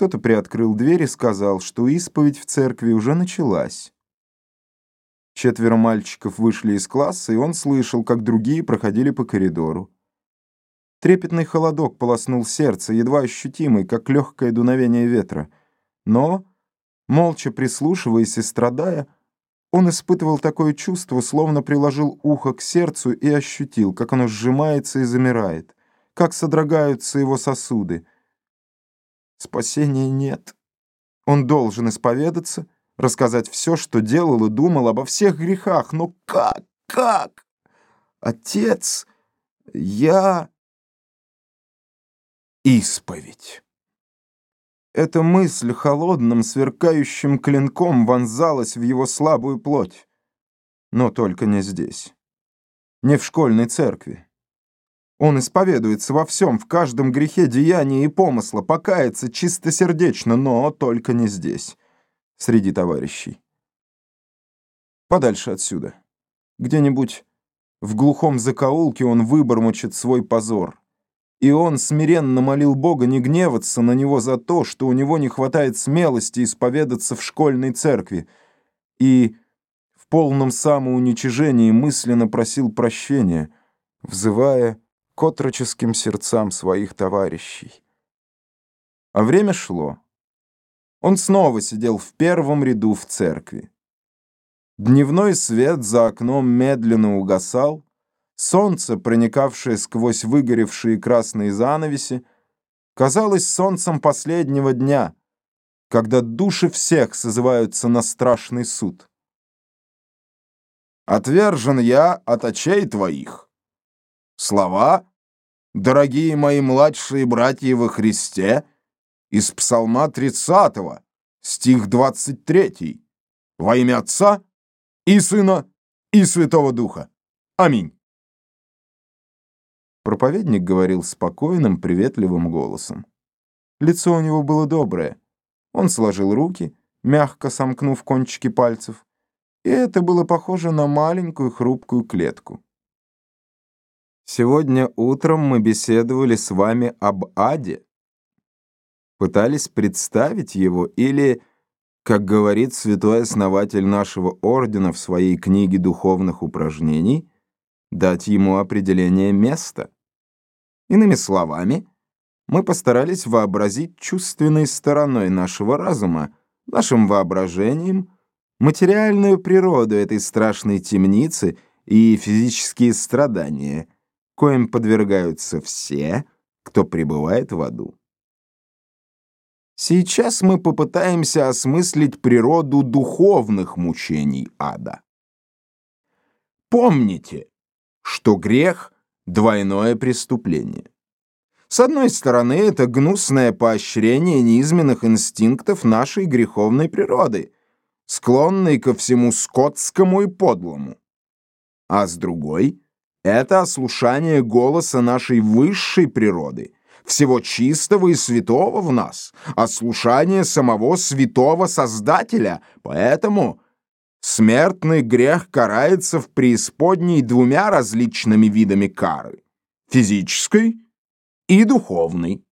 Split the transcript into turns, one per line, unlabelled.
Кто-то приоткрыл дверь и сказал, что исповедь в церкви уже началась. Четверо мальчиков вышли из класса, и он слышал, как другие проходили по коридору. Трепетный холодок полоснул сердце, едва ощутимый, как легкое дуновение ветра. Но, молча прислушиваясь и страдая, он испытывал такое чувство, словно приложил ухо к сердцу и ощутил, как оно сжимается и замирает, как содрогаются его сосуды. Спасения нет. Он должен исповедаться, рассказать все, что делал и думал обо всех грехах. Но как? Как? Отец, я... Исповедь. Эта мысль холодным, сверкающим клинком вонзалась в его слабую плоть. Но только не здесь. Не в школьной церкви. Он исповедуется во всем, в каждом грехе деяния и помысла, покается чистосердечно, но только не здесь, среди товарищей. Подальше отсюда. Где-нибудь в глухом закоулке он выбормочет свой позор. И он смиренно молил Бога не гневаться на него за то, что у него не хватает смелости исповедаться в школьной церкви, и в полном самоуничижении мысленно просил прощения, взывая к отроческим сердцам своих товарищей. А время шло. Он снова сидел в первом ряду в церкви. Дневной свет за окном медленно угасал, Солнце, проникавшее сквозь выгоревшие красные занавеси, казалось солнцем последнего дня, когда души всех созываются на страшный суд. «Отвержен я от очей твоих». Слова, дорогие мои младшие братья во Христе, из Псалма 30, стих 23, во имя Отца и Сына и Святого Духа. Аминь. Проповедник говорил спокойным, приветливым голосом. Лицо у него было доброе. Он сложил руки, мягко сомкнув кончики пальцев, и это было похоже на маленькую хрупкую клетку. Сегодня утром мы беседовали с вами об аде. Пытались представить его или, как говорит святой основатель нашего ордена в своей книге духовных упражнений, дать ему определение места. Иными словами, мы постарались вообразить чувственной стороной нашего разума, нашим воображением, материальную природу этой страшной темницы и физические страдания, коим подвергаются все, кто пребывает в аду. Сейчас мы попытаемся осмыслить природу духовных мучений ада. Помните, что грех — двойное преступление. С одной стороны, это гнусное поощрение низменных инстинктов нашей греховной природы, склонной ко всему скотскому и подлому. А с другой — это ослушание голоса нашей высшей природы, всего чистого и святого в нас, ослушание самого святого Создателя, поэтому Смертный грех карается в преисподней двумя различными видами кары — физической и духовной.